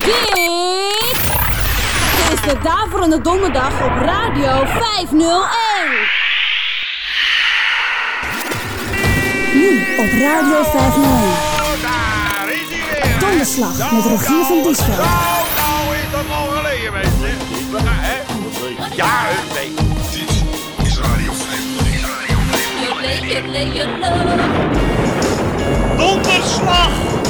Dit is de Daverende Donderdag op Radio 501. Nu op Radio 501. Daar is hij weer. Donderslag met Rogier van Diesveld. Nou, nou is dat al geleden, mensen. Ja, nee. Dit is Radio 501. Donderslag!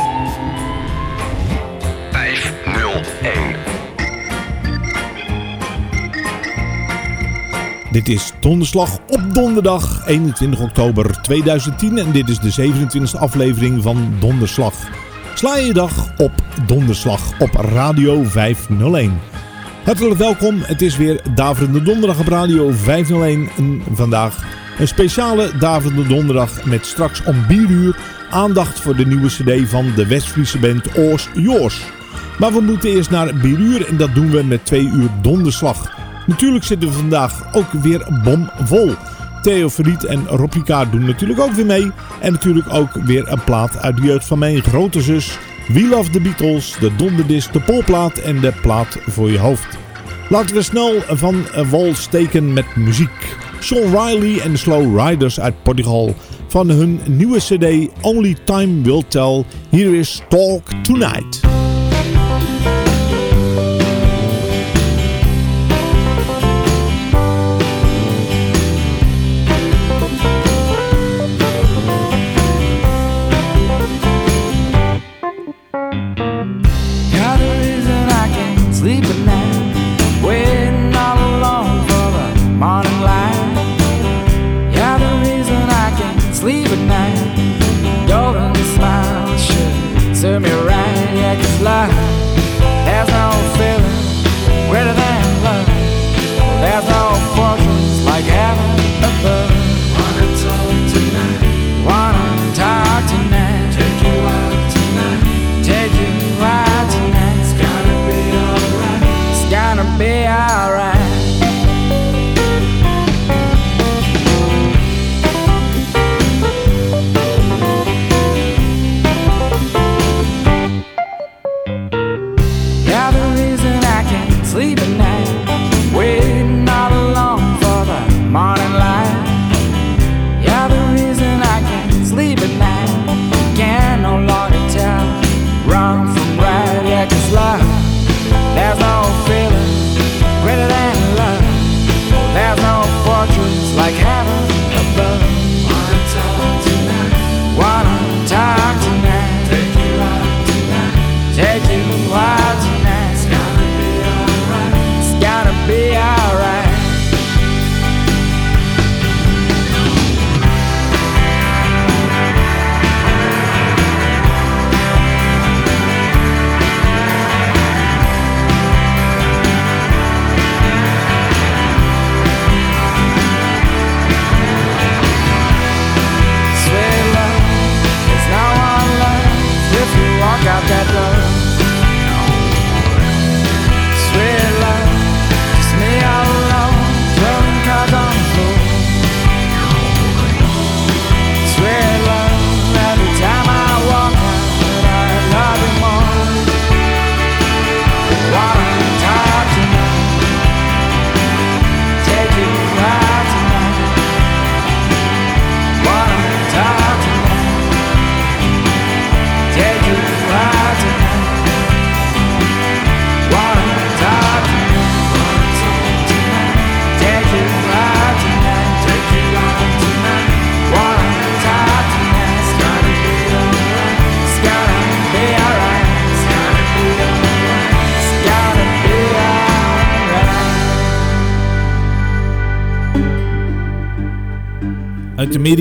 Dit is Donderslag op donderdag 21 oktober 2010 en dit is de 27e aflevering van Donderslag. Sla je dag op Donderslag op Radio 501. Hartelijk welkom, het is weer Daverende Donderdag op Radio 501 en vandaag een speciale Daverende Donderdag met straks om 4 uur aandacht voor de nieuwe cd van de West-Friese band Oors Joors. Maar we moeten eerst naar 4 uur en dat doen we met 2 uur Donderslag. Natuurlijk zitten we vandaag ook weer bomvol. Theo Verriet en Ricard doen natuurlijk ook weer mee. En natuurlijk ook weer een plaat uit de jeugd van mijn grote zus. We Love the Beatles, de donderdisc, de polplaat en de plaat voor je hoofd. Laten we snel van wal steken met muziek. Sean Riley en de Slow Riders uit Portugal van hun nieuwe cd Only Time Will Tell. Hier is Talk Tonight.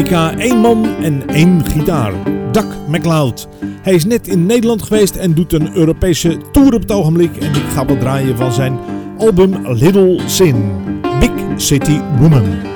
Amerika één man en één gitaar. Duck McLeod. Hij is net in Nederland geweest en doet een Europese tour op het ogenblik. En ik ga wat draaien van zijn album Little Sin. Big City Woman.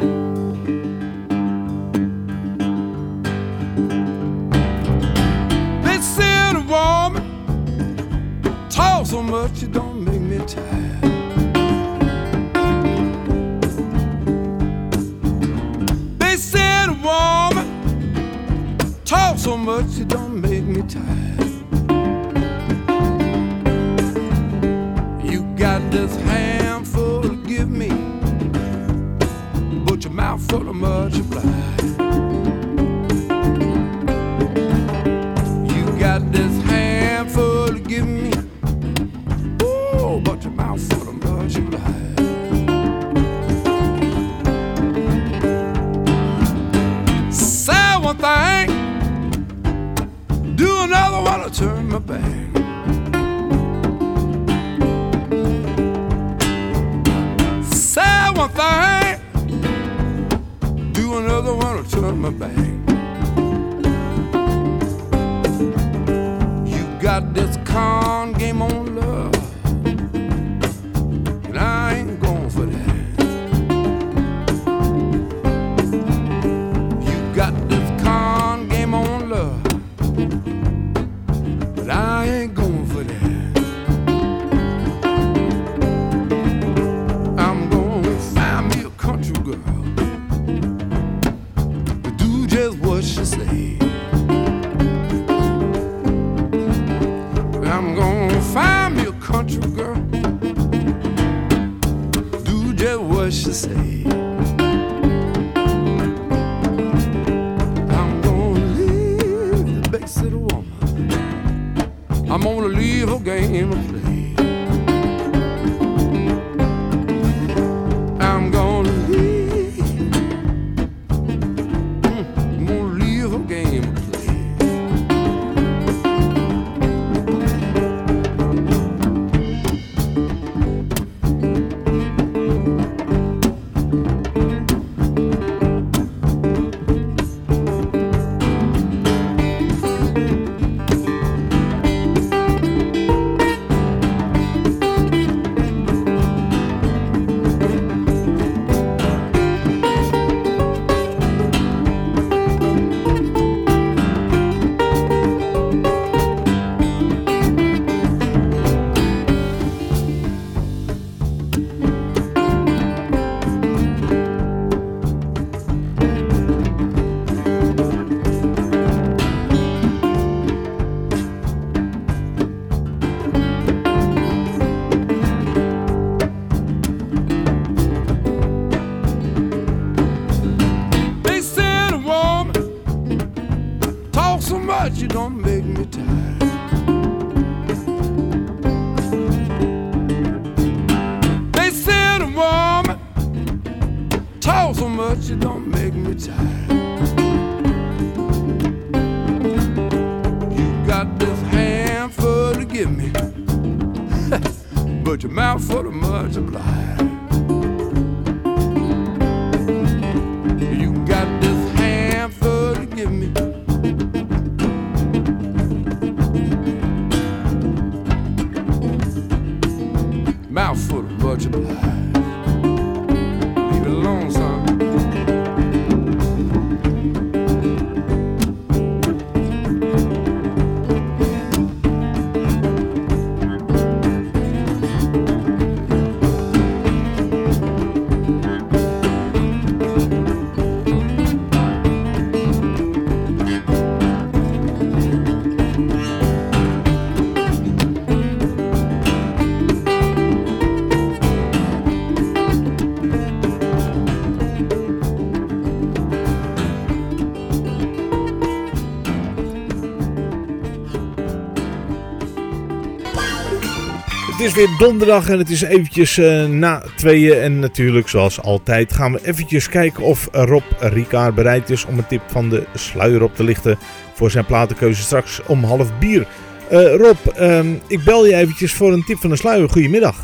Het is weer donderdag en het is eventjes eh, na tweeën. En natuurlijk, zoals altijd, gaan we eventjes kijken of Rob Ricard bereid is om een tip van de sluier op te lichten voor zijn platenkeuze straks om half bier. Eh, Rob, ehm, ik bel je eventjes voor een tip van de sluier. Goedemiddag.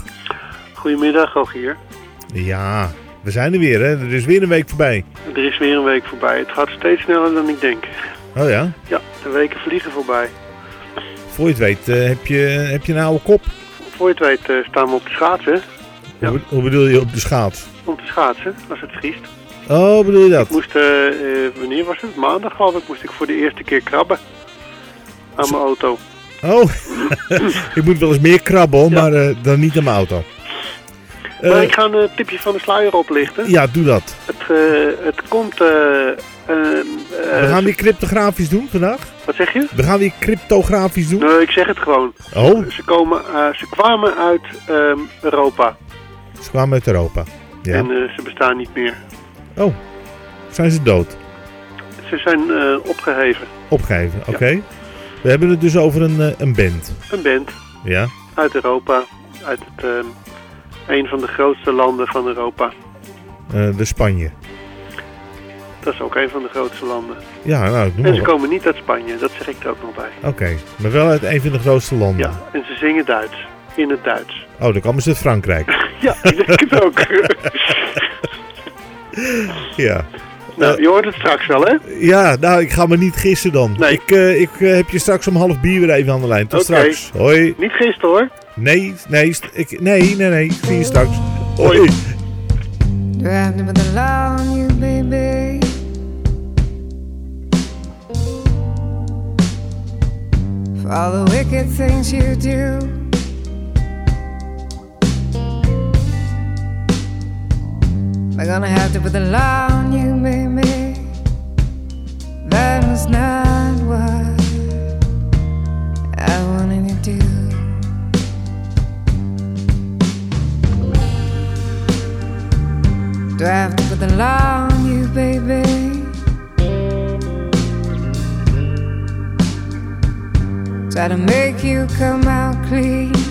Goedemiddag, ook hier. Ja, we zijn er weer, hè? Er is weer een week voorbij. Er is weer een week voorbij. Het gaat steeds sneller dan ik denk. Oh ja? Ja, de weken vliegen voorbij. Voor je het weet, eh, heb, je, heb je een oude kop? Voor je eh, staan we op de schaatsen. Ja. Hoe bedoel je op de schaats? Om te schaatsen, als het vriest. Oh, bedoel je dat? Ik moest, eh, eh, wanneer was het? Maandag al? ik, moest ik voor de eerste keer krabben. Aan mijn auto. Oh, ik moet wel eens meer krabben, maar dan niet aan mijn auto maar Eh, ik ga een eh, tipje van de sluier oplichten. ja, doe dat. Het, eh, het komt... eh, eh, We gaan weer cryptografisch doen vandaag. Wat zeg je? We gaan weer cryptografisch doen. Nee, ik zeg het gewoon. Oh, Ze, komen, ze kwamen uit ehm, Europa. ze kwamen uit Europa. Ja. En ze bestaan niet meer. Oh, zijn ze dood? Ze zijn eh, opgeheven. Opgegeven, oké. We hebben het dus over een, een band. Een band Ja, uit Europa. Uit het, ehm, een van de grootste landen van Europa. Eh, de Spanje. Dat is ook een van de grootste landen. Ja, nou, En ze komen niet uit Spanje, dat zeg ik er ook nog bij. Oké, maar wel uit een van de grootste landen. Ja, en ze zingen Duits. In het Duits. Oh, dan komen ze uit Frankrijk. Ja, ik denk het ook. ja. nou, je hoort het straks wel, hè? Ja, nou, ik ga me niet gissen dan. Nee. Ik, eh, ik eh, heb je straks om half bier weer even aan de lijn. Tot straks. Hoi. Niet gisteren, hoor. Nee, nee, ik, nee, nee, nee. Ik zie je straks. Hoi. Driving with the law on you, baby. For all the wicked things you do. They're gonna have to put the law on you, baby. That was not Do I have to put the law on you, baby? Try to make you come out clean.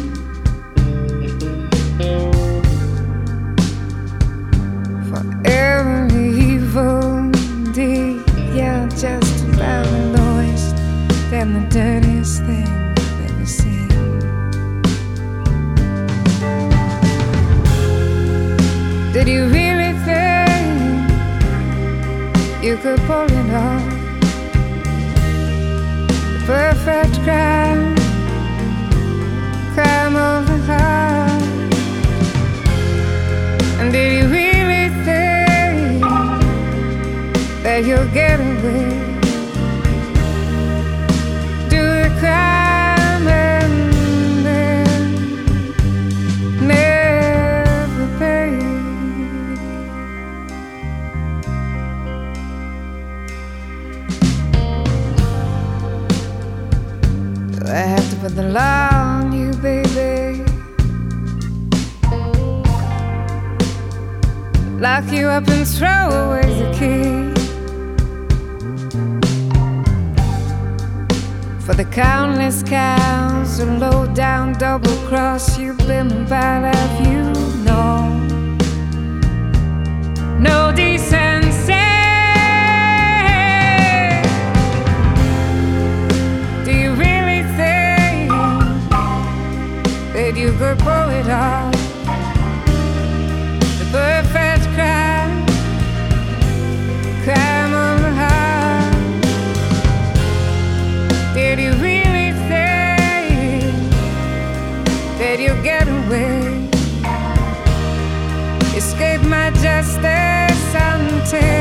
Could pull off? The perfect crime, crime of the heart. And did you really think that you'll get away? The law on you, baby? Lock you up and throw away the key. For the countless cows who low down double cross you've been about have you known? No decency. Pull it off? The perfect crime, crime of the heart. Did you really think that you get away? Escape my justice until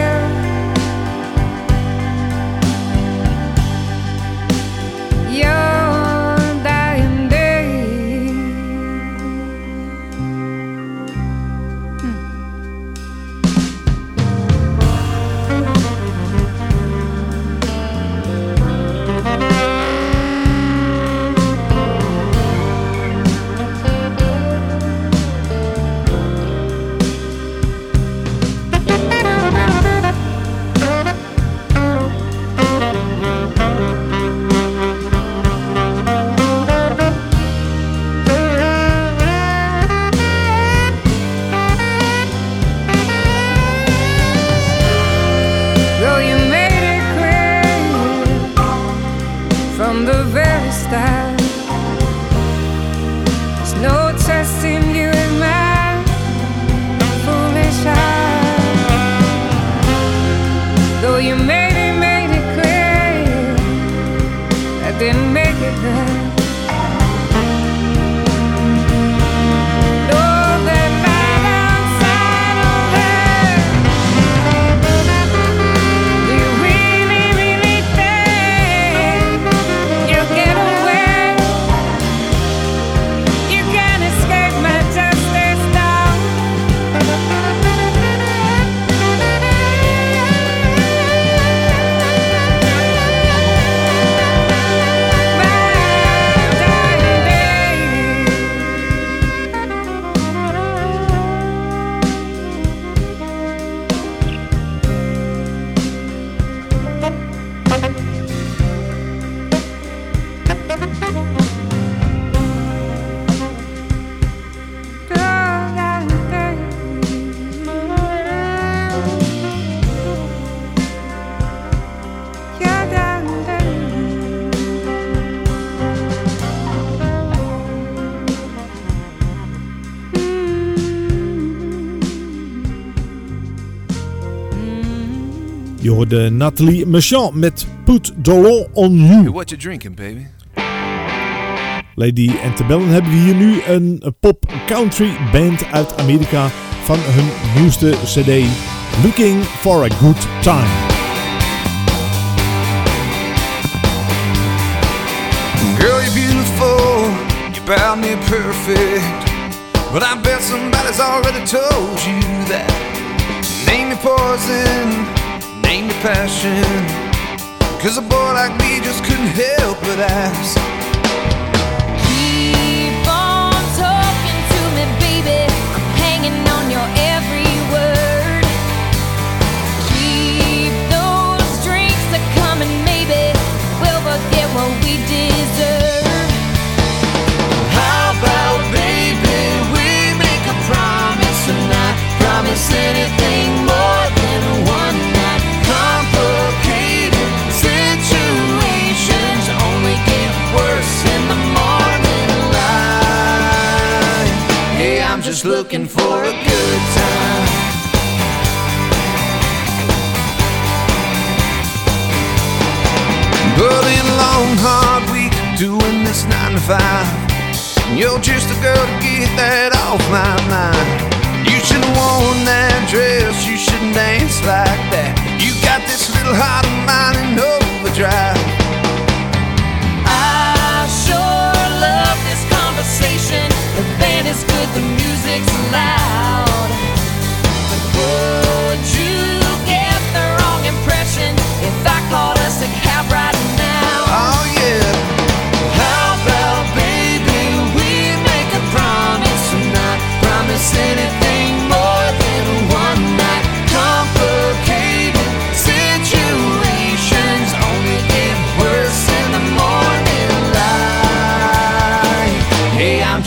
hoorde Nathalie Merchant met Put Dollar on You. what you drinking, baby? Lady Antebellum hebben we hier nu een pop country band uit Amerika van hun nieuwste cd Looking for a Good Time. Girl, you're beautiful, you're bound near perfect. But I bet somebody's already told you that. Name your poison, name your passion. Cause a boy like me just couldn't help but ask. Looking for a good time. But in a long, hard week doing this nine to five. You're just a girl to get that off my mind. You shouldn't worn that dress, you shouldn't dance like that. You got this little heart of mine in overdrive.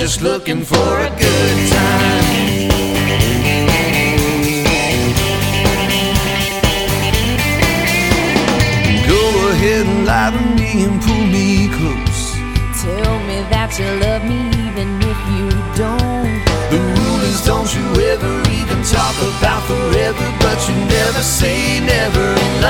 Just looking for a never say never in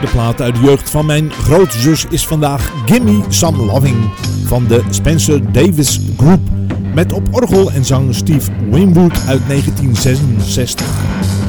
De plaat uit de jeugd van mijn grootzus is vandaag Gimme Some Loving van de Spencer Davis Group. Met op orgel en zang Steve Winwood uit 1966.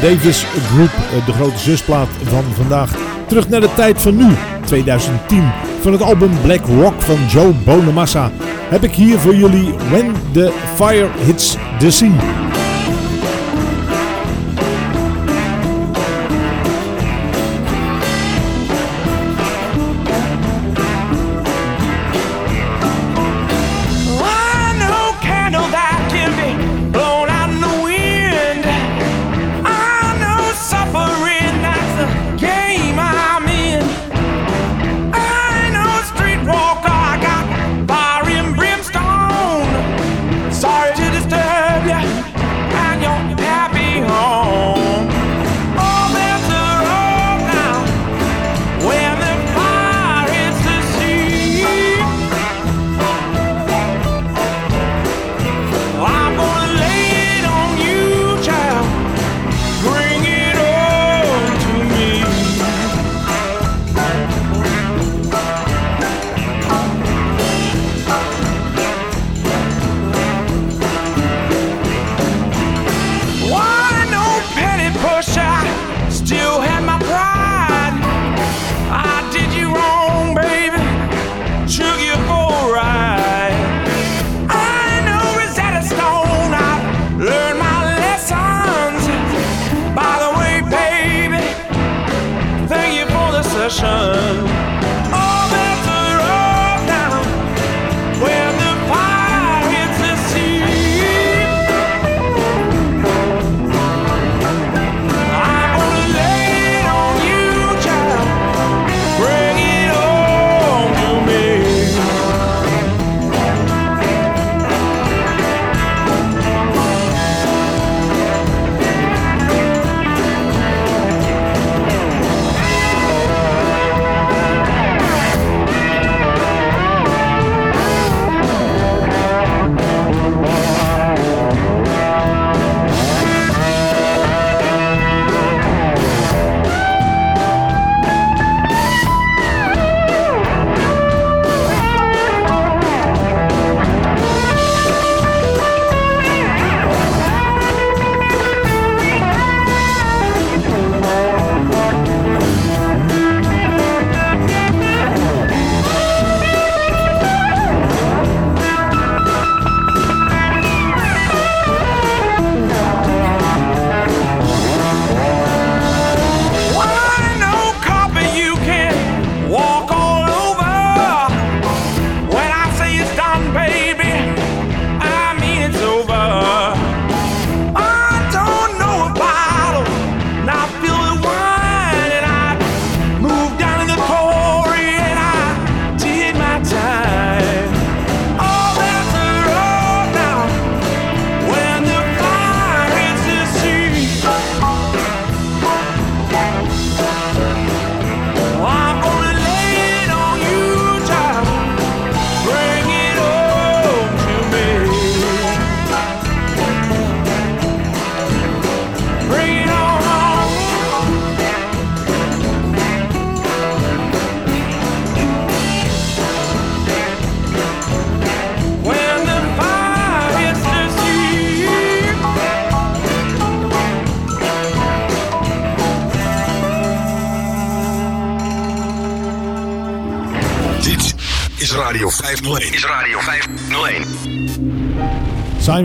Davis Group, eh, de grote zusplaat van vandaag. Terug naar de tijd van nu, 2010, van het album Black Rock van Joe Bonamassa. Heb ik hier voor jullie When the Fire Hits the Sea.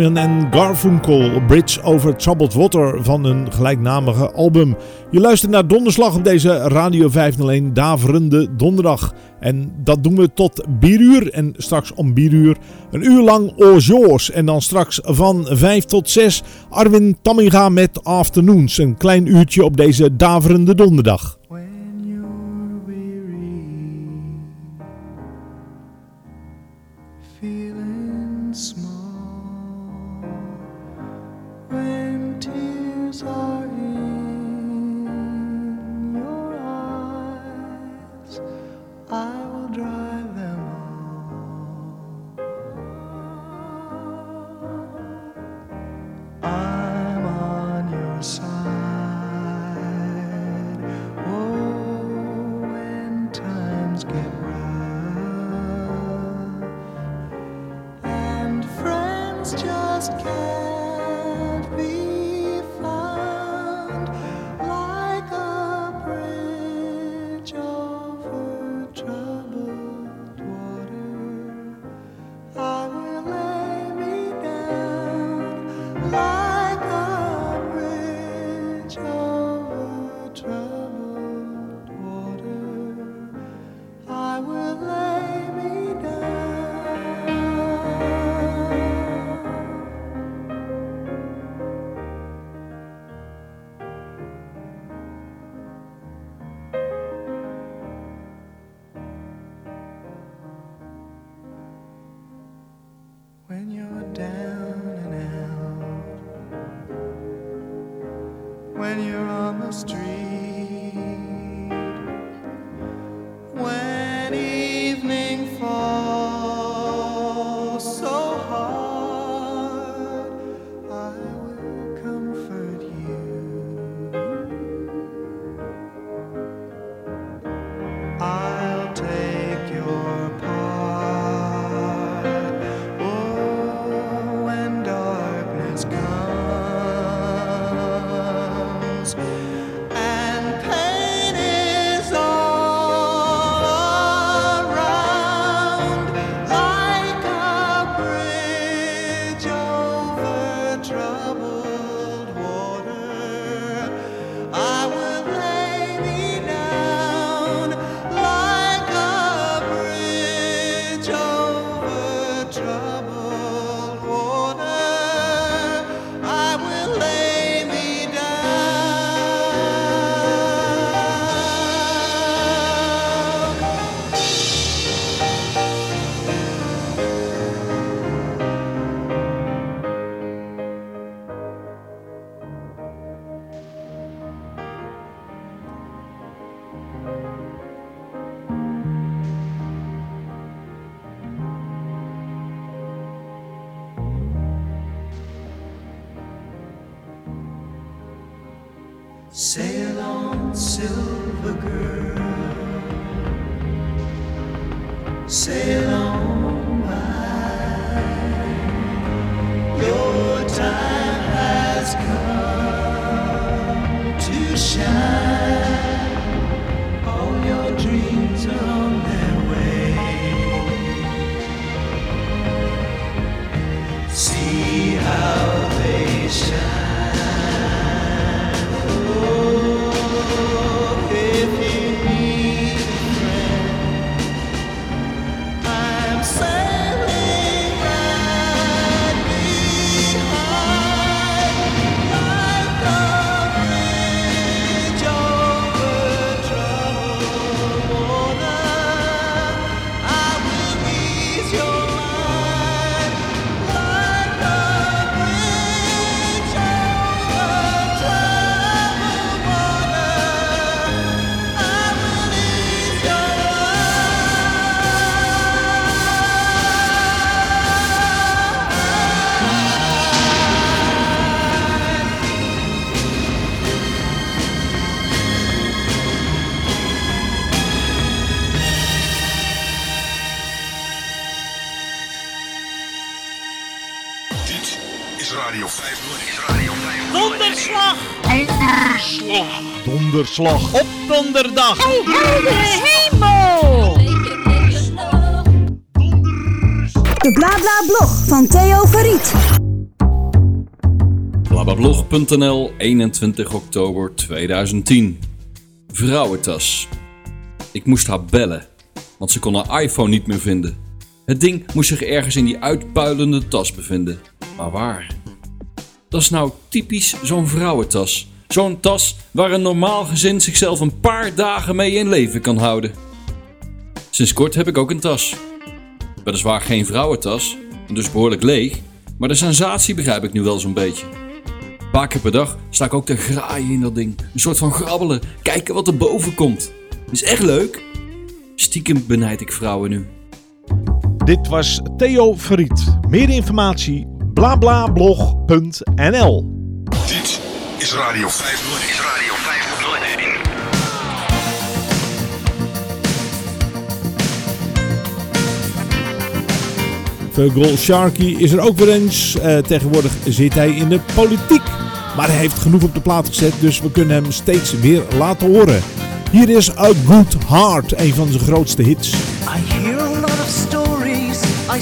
Simon en Garfunkel, Bridge Over Troubled Water van hun gelijknamige album. Je luistert naar Donderslag op deze Radio 501 Daverende Donderdag. En dat doen we tot bieruur en straks om bieruur een uur lang Ojoors. En dan straks van 5 tot 6 Arwin Tamminga met Afternoons, een klein uurtje op deze Daverende Donderdag. Donderslag. Op donderdag! Hey, heldere hemel! De BlaBla-blog van Theo Verriet. Blablabblog.nl 21 oktober 2010. Vrouwentas. Ik moest haar bellen, want ze kon haar iPhone niet meer vinden. Het ding moest zich ergens in die uitpuilende tas bevinden. Maar waar? Dat is nou typisch zo'n vrouwentas. Zo'n tas waar een normaal gezin zichzelf een paar dagen mee in leven kan houden. Sinds kort heb ik ook een tas. Weliswaar geen vrouwentas, en dus behoorlijk leeg, maar de sensatie begrijp ik nu wel zo'n beetje. Paar keer per dag sta ik ook te graaien in dat ding. Een soort van grabbelen, kijken wat er boven komt. Is echt leuk. Stiekem benijd ik vrouwen nu. Dit was Theo Verriet. Meer informatie blablablog.nl is Radio 501. Is Radio 501. Vogel Sharky is er ook weer eens. Eh, tegenwoordig zit hij in de politiek. Maar hij heeft genoeg op de plaat gezet, dus we kunnen hem steeds weer laten horen. Hier is A Good Heart, een van zijn grootste hits. I hear a lot of stories, I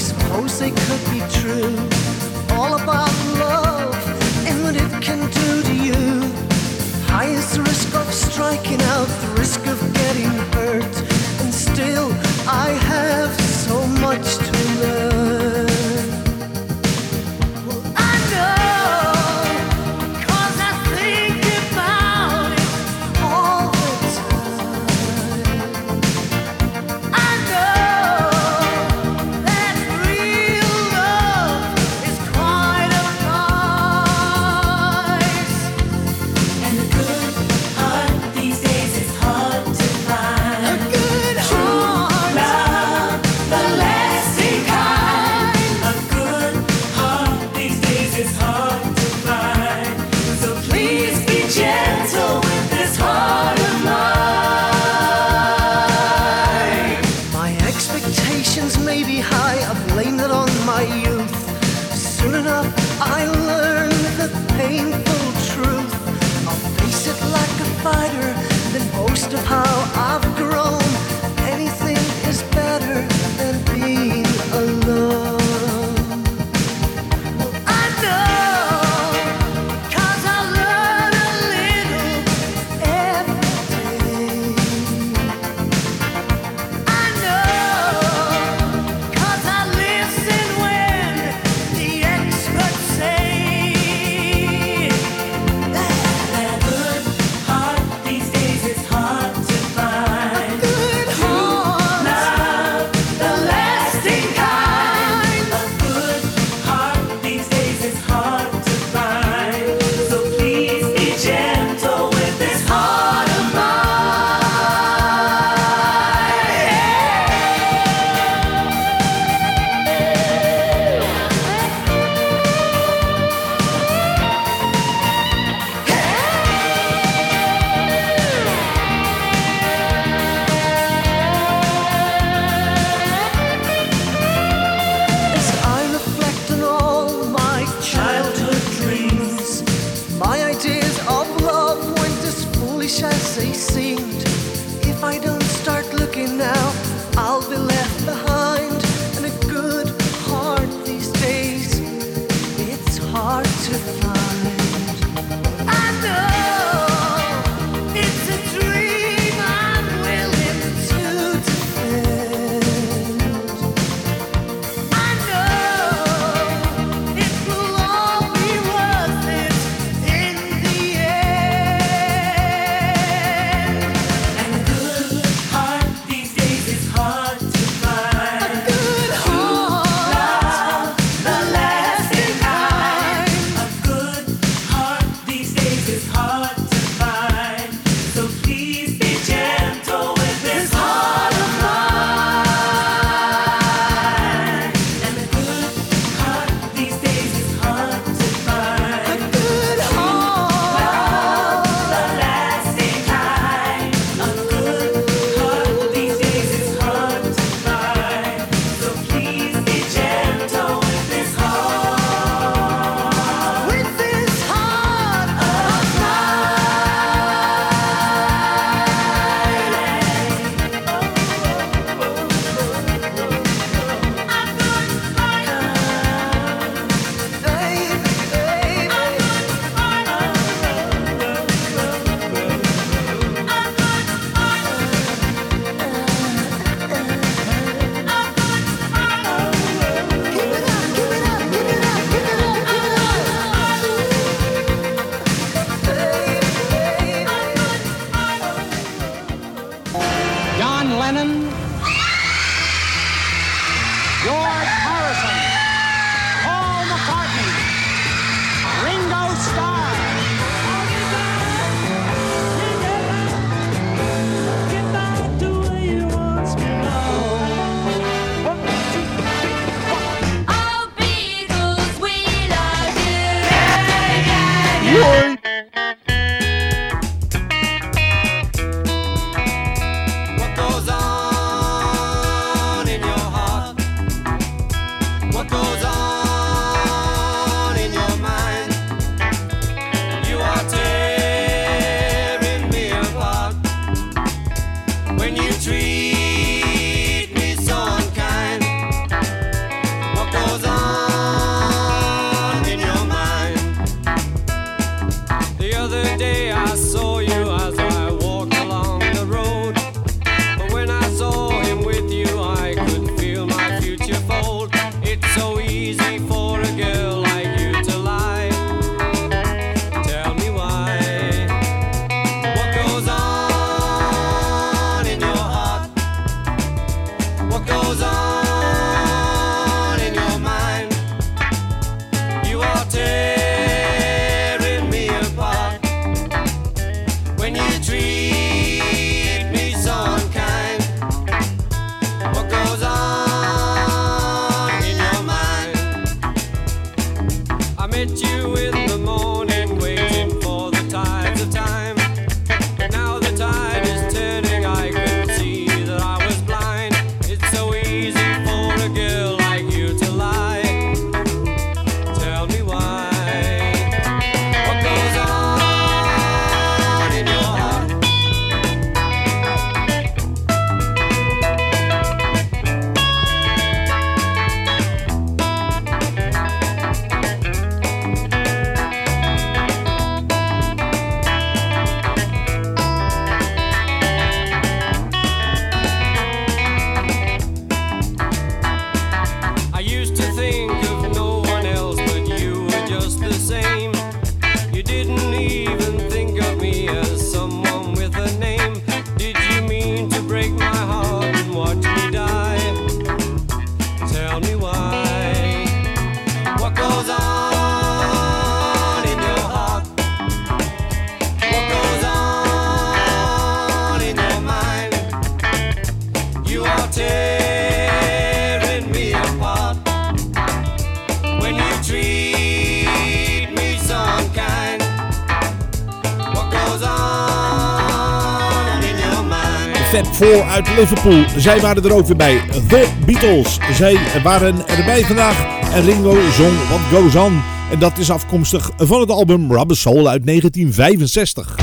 Step 4 uit Liverpool. Zij waren er ook weer bij. The Beatles. Zij waren erbij vandaag. En Ringo zong What Goes On. En dat is afkomstig van het album Rubber Soul uit 1965.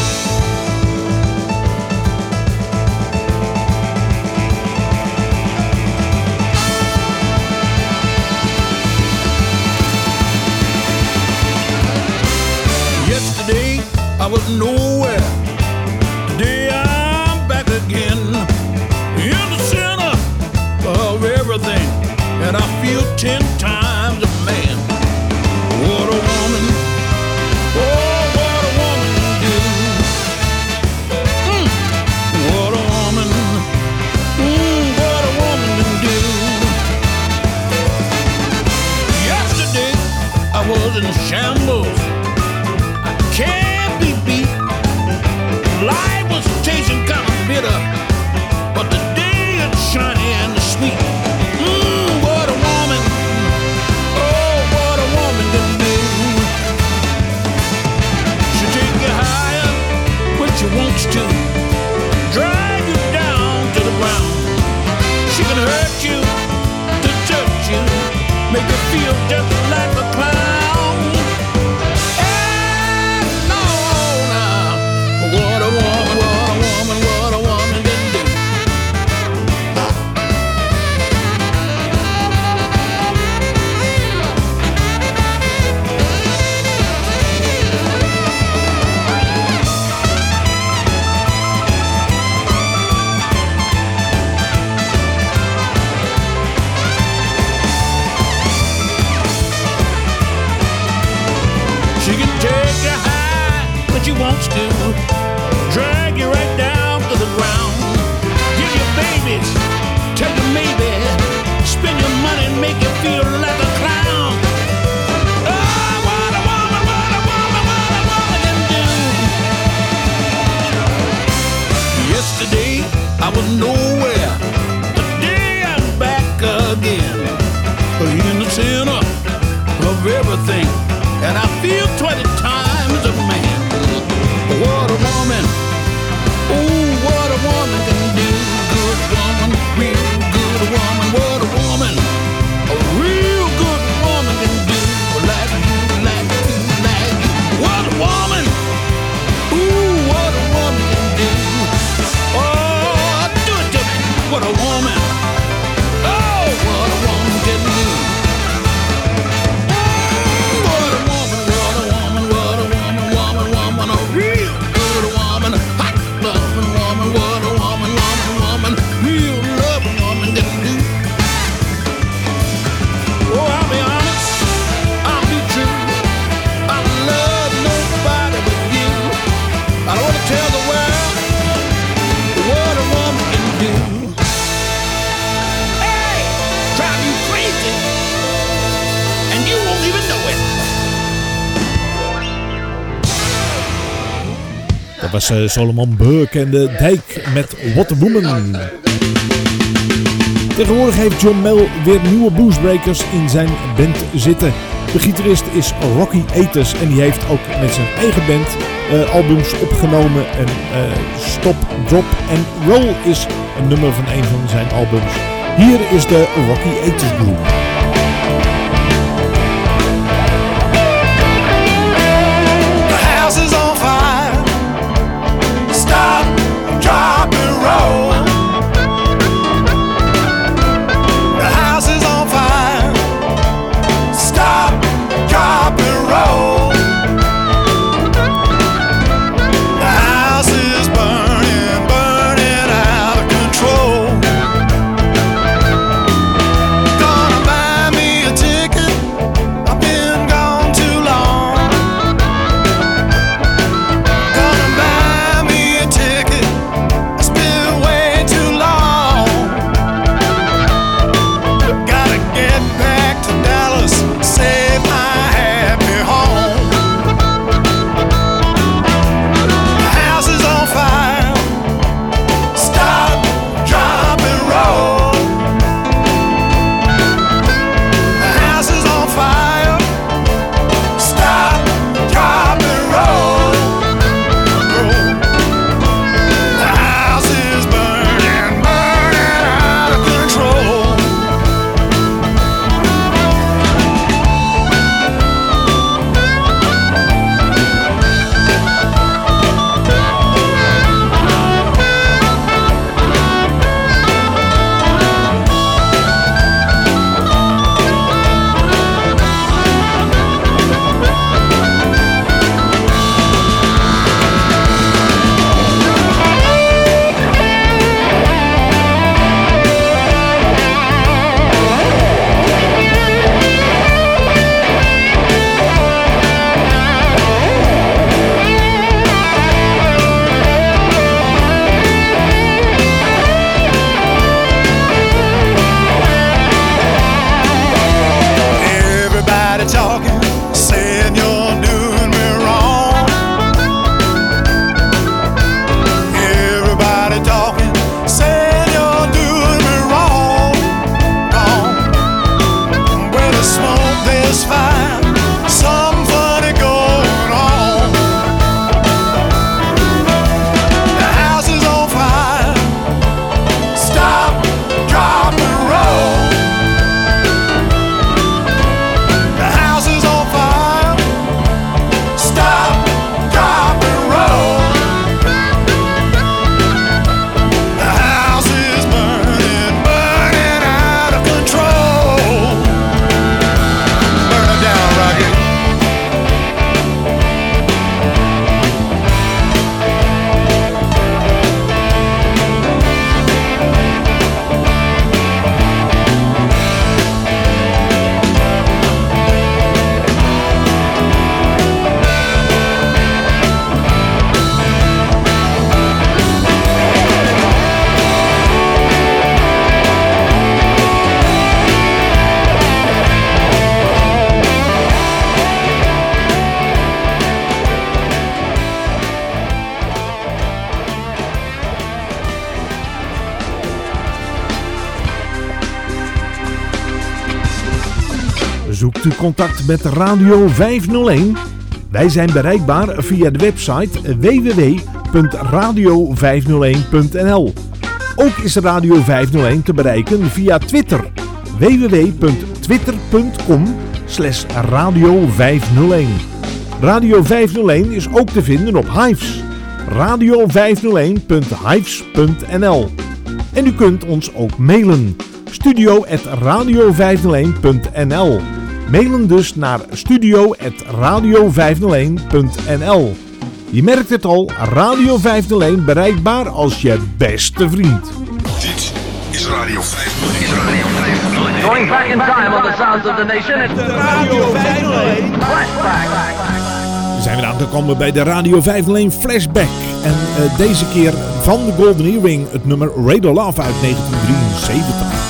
I was no Eh, Solomon Burke en de Dijk met What a Tegenwoordig heeft John Mel weer nieuwe bluesbreakers in zijn band zitten. De gitarist is Rocky Aters en die heeft ook met zijn eigen band eh, albums opgenomen. En eh, Stop, Drop en Roll is een nummer van een van zijn albums. Hier is de Rocky Aters Groove. Contact met Radio 501? Wij zijn bereikbaar via de website www.radio501.nl. Ook is Radio 501 te bereiken via Twitter www.twitter.com slash radio 501. Radio 501 is ook te vinden op Hives. radio501.hives.nl En u kunt ons ook mailen. studio.radio501.nl Mailen dus naar studio.radio501.nl Je merkt het al, Radio 501 bereikbaar als je beste vriend. Dit is Radio 501. Is Radio 501. Going back in time on the sounds of the nation. It's the Radio 501 Flashback. We zijn weer aangekomen bij de Radio 501 Flashback. En uh, deze keer van de Golden Earring het nummer Radar Love uit 1973.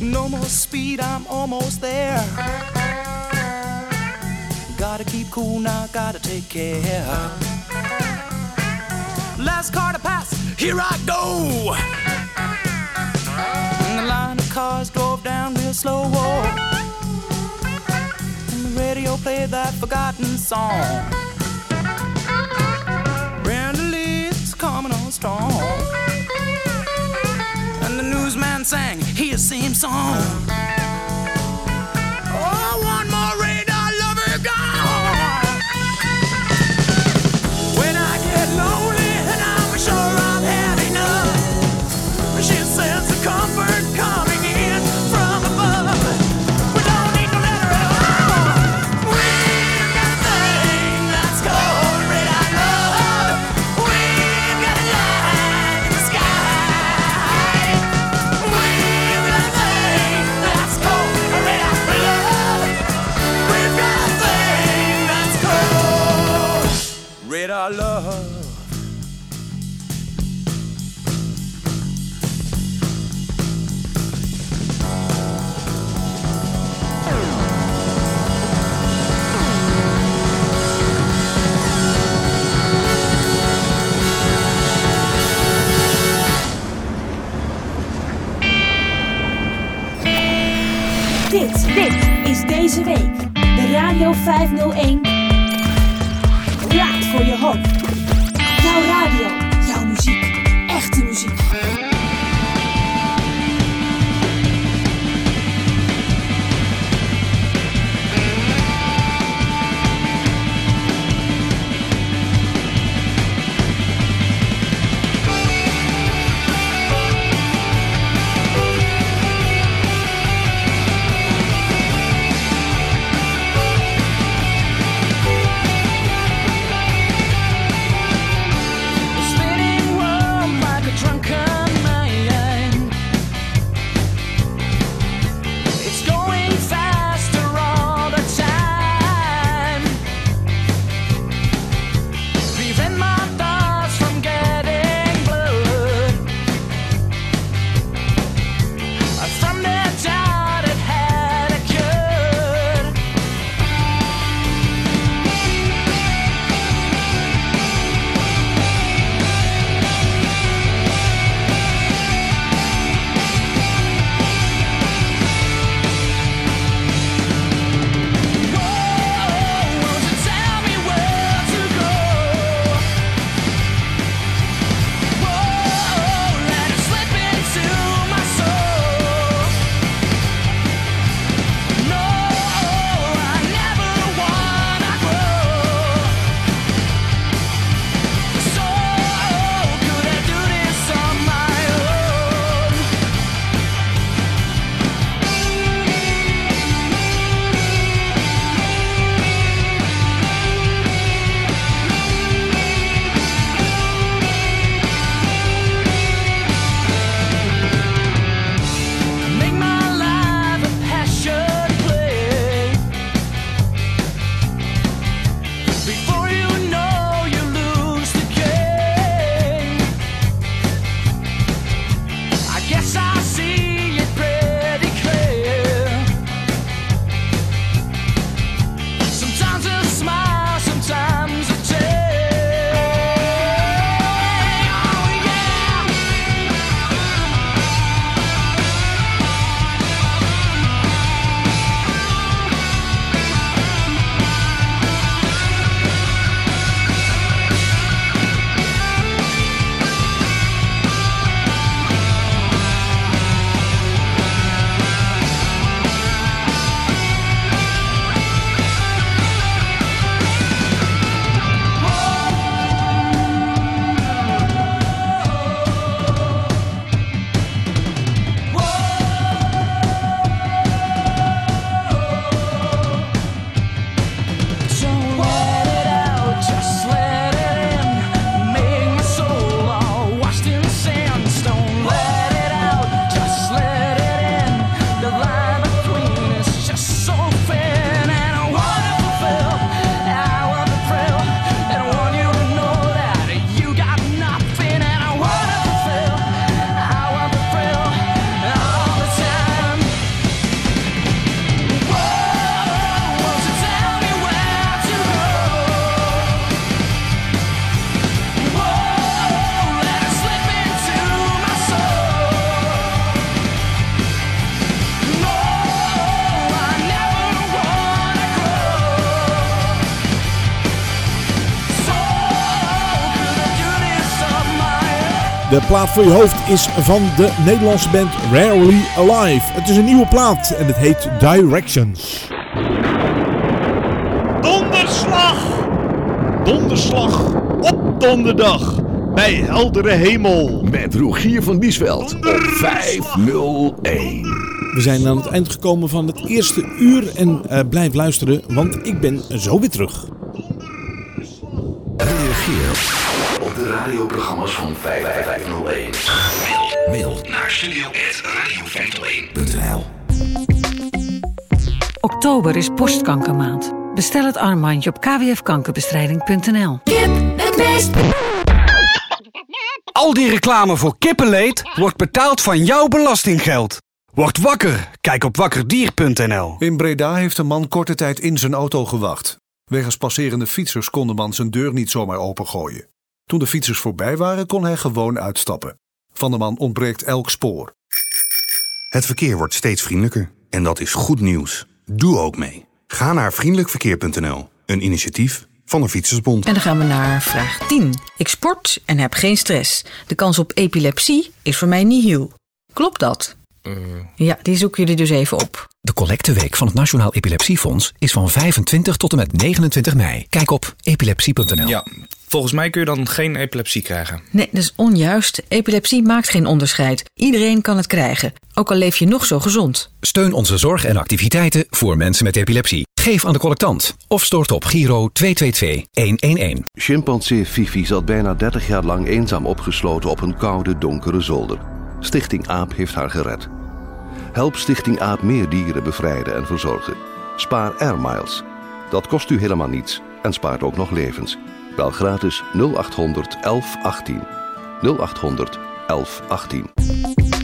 No more speed, I'm almost there. Gotta keep cool now, gotta take care. Last car to pass, here I go. And the line of cars drove down real slow. And the radio played that forgotten song. Brenda coming on strong. And the newsman sang a same song. De Radio 501. Raad voor je hoofd. Jouw radio. De plaat voor je hoofd is van de Nederlandse band Rarely Alive. Het is een nieuwe plaat en het heet Directions. Donderslag! Donderslag op donderdag bij heldere hemel. Met Rogier van Biesveld op 501. We zijn aan het eind gekomen van het eerste uur en eh, blijf luisteren, want ik ben zo weer terug. Reageer op de radioprogramma's van 5501. Mail, mail naar studio.radio501.nl Oktober is borstkankermaand. Bestel het armbandje op kwfkankerbestrijding.nl. Kip, het meest. Al die reclame voor kippenleed wordt betaald van jouw belastinggeld. Word wakker. Kijk op wakkerdier.nl. In Breda heeft een man korte tijd in zijn auto gewacht. Wegens passerende fietsers kon de man zijn deur niet zomaar opengooien. Toen de fietsers voorbij waren, kon hij gewoon uitstappen. Van de man ontbreekt elk spoor. Het verkeer wordt steeds vriendelijker. En dat is goed nieuws. Doe ook mee. Ga naar vriendelijkverkeer.nl. Een initiatief van de Fietsersbond. En dan gaan we naar vraag 10. Ik sport en heb geen stress. De kans op epilepsie is voor mij nihil. Klopt dat? Ja, die zoeken jullie dus even op. De collecteweek van het Nationaal Epilepsiefonds is van 25 tot en met 29 mei. Kijk op epilepsie.nl. Ja, volgens mij kun je dan geen epilepsie krijgen. Nee, dat is onjuist. Epilepsie maakt geen onderscheid. Iedereen kan het krijgen, ook al leef je nog zo gezond. Steun onze zorg en activiteiten voor mensen met epilepsie. Geef aan de collectant of stort op Giro 222 111. Chimpansee Fifi zat bijna 30 jaar lang eenzaam opgesloten op een koude, donkere zolder. Stichting AAP heeft haar gered. Help Stichting AAP meer dieren bevrijden en verzorgen. Spaar Air Miles. Dat kost u helemaal niets en spaart ook nog levens. Bel gratis 0800 1118. 0800 1118.